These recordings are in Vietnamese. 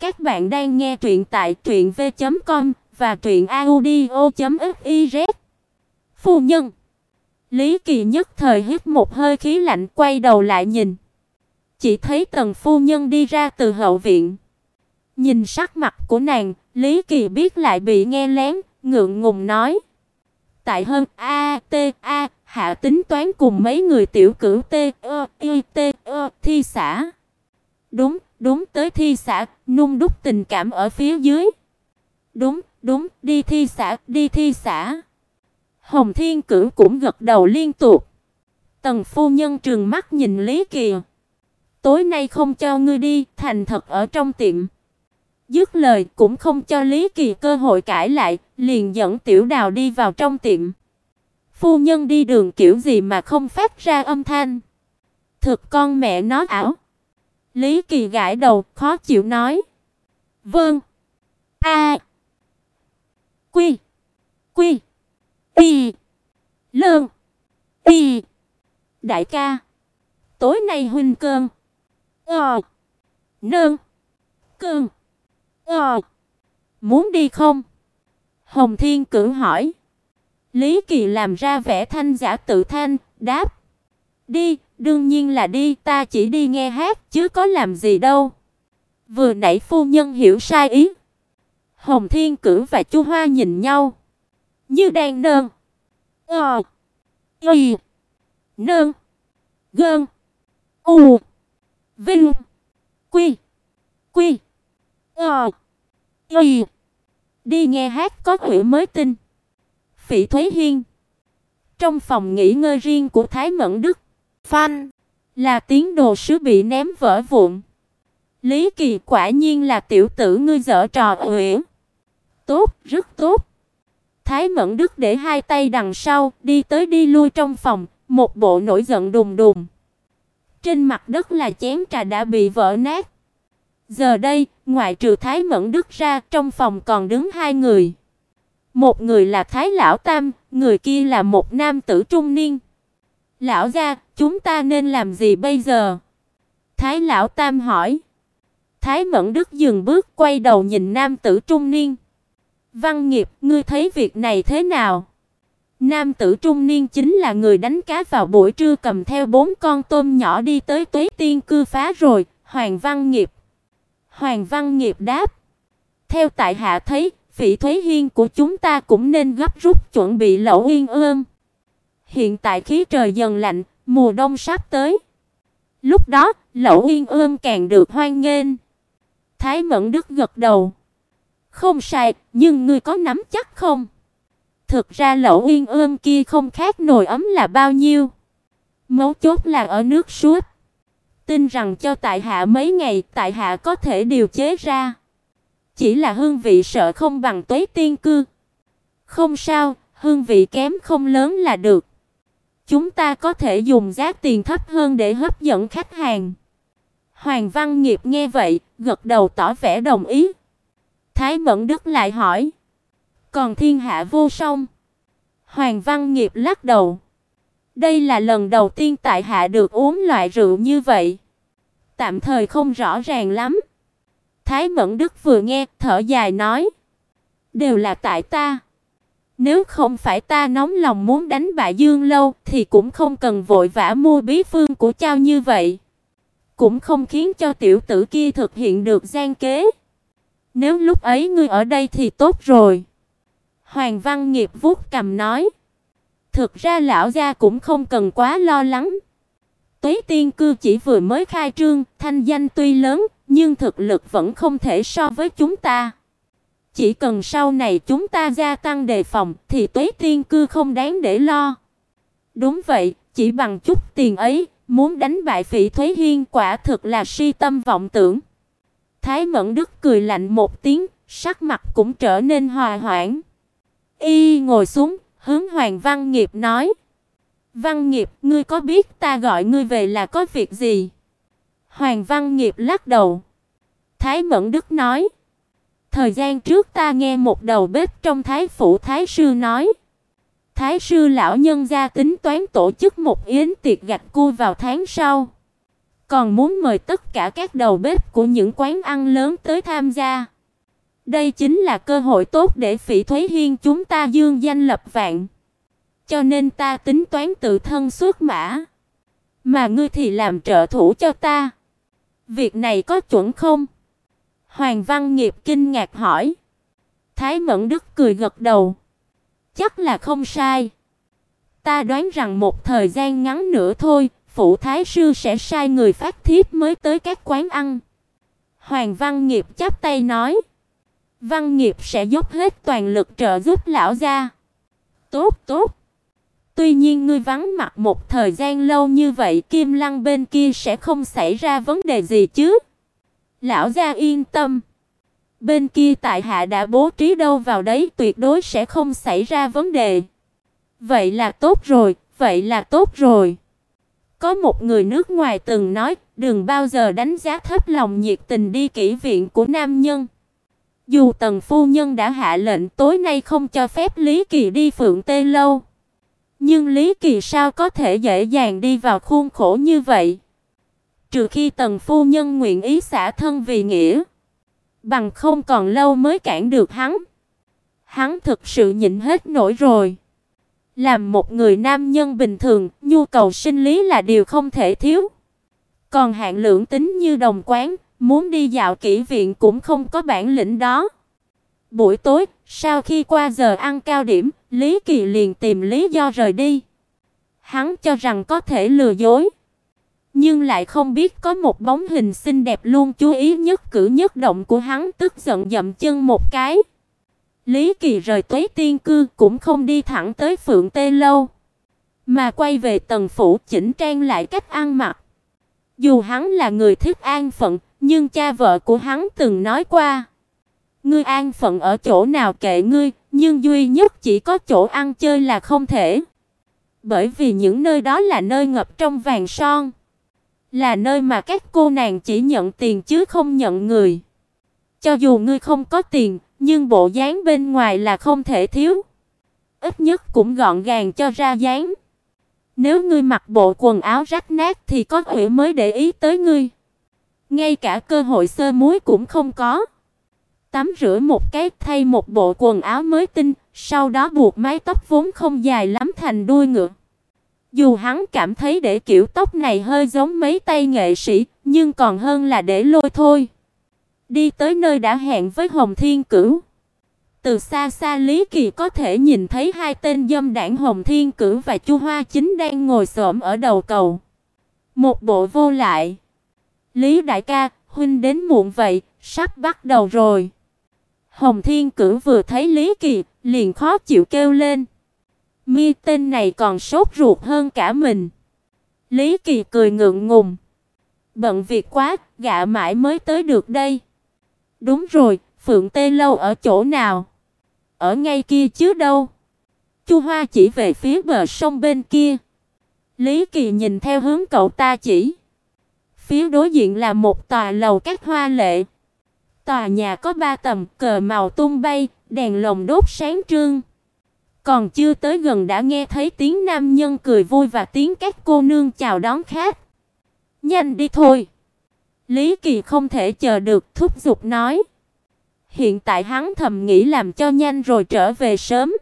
Các bạn đang nghe truyện tại truyệnv.com và truyệnaudio.fiz. Phu nhân. Lý Kỳ nhất thời hít một hơi khí lạnh quay đầu lại nhìn. Chỉ thấy Tần phu nhân đi ra từ hậu viện. Nhìn sắc mặt của nàng, Lý Kỳ biết lại bị nghe lén, ngượng ngùng nói: "Tại hơn a t a hạ tính toán cùng mấy người tiểu cửu t ơ y t ơ thi xã." Đúng, đúng tới thi xã, nung đúc tình cảm ở phía dưới. Đúng, đúng, đi thi xã, đi thi xã. Hồng Thiên Cửu cũng gật đầu liên tục. Tần phu nhân trừng mắt nhìn Lý Kỳ. Tối nay không cho ngươi đi, thành thật ở trong tiệm. Dứt lời cũng không cho Lý Kỳ cơ hội cãi lại, liền dẫn Tiểu Đào đi vào trong tiệm. Phu nhân đi đường kiểu gì mà không phát ra âm thanh? Thực con mẹ nó ảo. Lý Kỳ gãi đầu, khó chịu nói. Vâng. A. Quy. Quy. Y. Lương. Y. Đại ca. Tối nay huynh cơm. Ờ. Nương. Cơm. Ờ. Muốn đi không? Hồng Thiên cử hỏi. Lý Kỳ làm ra vẻ thanh giả tự thanh, đáp. Đi, đương nhiên là đi, ta chỉ đi nghe hát chứ có làm gì đâu. Vừa nãy phu nhân hiểu sai ý. Hồng Thiên Cử và Chu Hoa nhìn nhau, như đang nơn. Ờ. Y. Nơn. Gơn. U. Vinh. Quy. Quy. Ờ. Y. Đi nghe hát có quỷ mới tin. Phỉ Thúy Hiên. Trong phòng nghỉ ngơi riêng của Thái Mẫn Đức, phanh là tiếng đồ sứ bị ném vỡ vụn. Lý Kỳ quả nhiên là tiểu tử ngươi dở trò uyển. Tốt, rất tốt. Thái Mẫn Đức để hai tay đằng sau, đi tới đi lui trong phòng, một bộ nổi giận đùng đùng. Trên mặt đất là chén trà đã bị vỡ nát. Giờ đây, ngoại trừ Thái Mẫn Đức ra, trong phòng còn đứng hai người. Một người là Thái lão tam, người kia là một nam tử trung niên. "Lão gia, chúng ta nên làm gì bây giờ?" Thái lão tam hỏi. Thái Mẫn Đức dừng bước quay đầu nhìn nam tử trung niên. "Văn Nghiệp, ngươi thấy việc này thế nào?" Nam tử trung niên chính là người đánh cá vào buổi trưa cầm theo bốn con tôm nhỏ đi tới Tuế Tiên cư phá rồi, Hoàng Văn Nghiệp. Hoàng Văn Nghiệp đáp: "Theo tại hạ thấy, vị Thúy Hiên của chúng ta cũng nên gấp rút chuẩn bị lẩu yên ương." Hiện tại khí trời dần lạnh, mùa đông sắp tới. Lúc đó, Lẩu Yên Ương càng được hoan nghênh. Thái Mẫn Đức gật đầu. Không sai, nhưng ngươi có nắm chắc không? Thực ra Lẩu Yên Ương kia không khác nồi ấm là bao nhiêu. Mấu chốt là ở nước suốt. Tin rằng cho tại hạ mấy ngày, tại hạ có thể điều chế ra. Chỉ là hương vị sợ không bằng Tuế Tiên cư. Không sao, hương vị kém không lớn là được. Chúng ta có thể dùng giá tiền thấp hơn để hấp dẫn khách hàng. Hoàng Văn Nghiệp nghe vậy, gật đầu tỏ vẻ đồng ý. Thái Mẫn Đức lại hỏi: "Còn thiên hạ vô song?" Hoàng Văn Nghiệp lắc đầu. Đây là lần đầu tiên tại hạ được uống loại rượu như vậy. Tạm thời không rõ ràng lắm. Thái Mẫn Đức vừa nghe, thở dài nói: "Đều là tại ta." Nếu không phải ta nóng lòng muốn đánh bại Dương Lâu thì cũng không cần vội vã mua bí phương của trao như vậy. Cũng không khiến cho tiểu tử kia thực hiện được gian kế. Nếu lúc ấy ngươi ở đây thì tốt rồi. Hoàng Văn Nghiệp vuốt cầm nói. Thực ra lão gia cũng không cần quá lo lắng. Tuế Tiên cư chỉ vừa mới khai trương, thanh danh tuy lớn, nhưng thực lực vẫn không thể so với chúng ta. Chỉ cần sau này chúng ta gia tăng đề phòng thì Tuế Tiên cư không đáng để lo. Đúng vậy, chỉ bằng chút tiền ấy, muốn đánh bại Phỉ Thúy Hiên quả thực là si tâm vọng tưởng. Thái Mẫn Đức cười lạnh một tiếng, sắc mặt cũng trở nên hòa hoãn. Y ngồi xuống, hướng Hoàng Văn Nghiệp nói: "Văn Nghiệp, ngươi có biết ta gọi ngươi về là có việc gì?" Hoàng Văn Nghiệp lắc đầu. Thái Mẫn Đức nói: Thời gian trước ta nghe một đầu bếp trong thái phủ thái sư nói, thái sư lão nhân gia tính toán tổ chức một yến tiệc gạch cua vào tháng sau. còn muốn mời tất cả các đầu bếp của những quán ăn lớn tới tham gia. Đây chính là cơ hội tốt để Phỉ Thúy Hiên chúng ta dương danh lập vạn. Cho nên ta tính toán tự thân xuất mã, mà ngươi thì làm trợ thủ cho ta. Việc này có chuẩn không? Hoàng Văn Nghiệp kinh ngạc hỏi. Thái Mẫn Đức cười gật đầu. Chắc là không sai. Ta đoán rằng một thời gian ngắn nữa thôi, phụ thái sư sẽ sai người phát thiếp mới tới các quán ăn. Hoàng Văn Nghiệp chắp tay nói, Văn Nghiệp sẽ dốc hết toàn lực trợ giúp lão gia. Tốt, tốt. Tuy nhiên ngươi vắng mặt một thời gian lâu như vậy, Kim Lăng bên kia sẽ không xảy ra vấn đề gì chứ? Lão gia yên tâm. Bên kia tại hạ đã bố trí đâu vào đấy, tuyệt đối sẽ không xảy ra vấn đề. Vậy là tốt rồi, vậy là tốt rồi. Có một người nước ngoài từng nói, đừng bao giờ đánh giá thấp lòng nhiệt tình đi kỹ viện của nam nhân. Dù Tần phu nhân đã hạ lệnh tối nay không cho phép Lý Kỳ đi Phượng Tê lâu, nhưng Lý Kỳ sao có thể dễ dàng đi vào khuôn khổ như vậy? Trừ khi Tần phu nhân nguyện ý xả thân vì nghĩa, bằng không còn lâu mới cản được hắn. Hắn thực sự nhịn hết nổi rồi. Làm một người nam nhân bình thường, nhu cầu sinh lý là điều không thể thiếu. Còn hạng lượng tính như đồng quán, muốn đi dạo kỹ viện cũng không có bản lĩnh đó. Buổi tối, sau khi qua giờ ăn cao điểm, Lý Kỳ liền tìm lý do rời đi. Hắn cho rằng có thể lừa dối, nhưng lại không biết có một bóng hình xinh đẹp luôn chú ý nhất cử nhất động của hắn, tức giận dậm chân một cái. Lý Kỳ rời Tuế Tiên cư cũng không đi thẳng tới Phượng Tê lâu, mà quay về tầng phủ chỉnh trang lại cách ăn mặc. Dù hắn là người thích an phận, nhưng cha vợ của hắn từng nói qua, ngươi an phận ở chỗ nào kệ ngươi, nhưng duy nhất chỉ có chỗ ăn chơi là không thể. Bởi vì những nơi đó là nơi ngập trong vàng son, là nơi mà các cô nàng chỉ nhận tiền chứ không nhận người. Cho dù ngươi không có tiền, nhưng bộ dáng bên ngoài là không thể thiếu. Ít nhất cũng gọn gàng cho ra dáng. Nếu ngươi mặc bộ quần áo rách nát thì có thể mới để ý tới ngươi. Ngay cả cơ hội sơ muối cũng không có. Tắm rửa một cái, thay một bộ quần áo mới tinh, sau đó buộc mái tóc vốn không dài lắm thành đuôi ngựa. Dù hắn cảm thấy để kiểu tóc này hơi giống mấy tay nghệ sĩ, nhưng còn hơn là để lôi thôi. Đi tới nơi đã hẹn với Hồng Thiên Cửu. Từ xa xa Lý Kỳ có thể nhìn thấy hai tên dâm đảng Hồng Thiên Cửu và Chu Hoa Chính đang ngồi xổm ở đầu cầu. Một bộ vô lại. Lý đại ca, huynh đến muộn vậy, sắp bắt đầu rồi. Hồng Thiên Cửu vừa thấy Lý Kỳ, liền khó chịu kêu lên. Mi tên này còn sốt ruột hơn cả mình. Lý Kỳ cười ngượng ngùng. Bận việc quá, gạ mãi mới tới được đây. Đúng rồi, Phượng Tê lâu ở chỗ nào? Ở ngay kia chứ đâu. Chu Hoa chỉ về phía bờ sông bên kia. Lý Kỳ nhìn theo hướng cậu ta chỉ. Phía đối diện là một tòa lầu các hoa lệ. Tòa nhà có ba tầng, cờ màu tung bay, đèn lồng đốt sáng trưng. Còn chưa tới gần đã nghe thấy tiếng nam nhân cười vui và tiếng các cô nương chào đón khách. Nhanh đi thôi. Lý Kỳ không thể chờ được thúc giục nói. Hiện tại hắn thầm nghĩ làm cho nhanh rồi trở về sớm.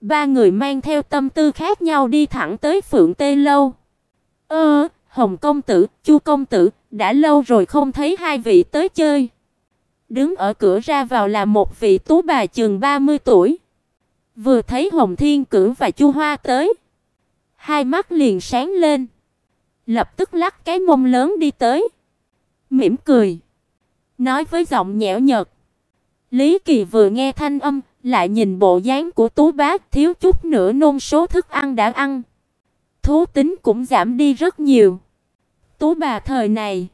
Ba người mang theo tâm tư khác nhau đi thẳng tới Phượng Tê lâu. Ơ, Hồng công tử, Chu công tử, đã lâu rồi không thấy hai vị tới chơi. Đứng ở cửa ra vào là một vị tú bà chừng 30 tuổi. Vừa thấy Hồng Thiên Cửu và Chu Hoa tới, hai mắt liền sáng lên, lập tức lắc cái mông lớn đi tới, mỉm cười, nói với giọng nhẽo nhợt. Lý Kỳ vừa nghe thanh âm, lại nhìn bộ dáng của Tú Bác, thiếu chút nữa nôn số thức ăn đã ăn. Thú tính cũng giảm đi rất nhiều. Tú bà thời này,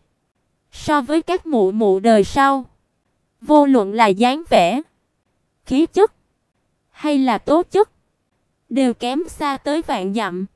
so với các mụ mụ đời sau, vô luận là dáng vẻ, khí chất hay là tố chất, đều kém xa tới vạn dặm.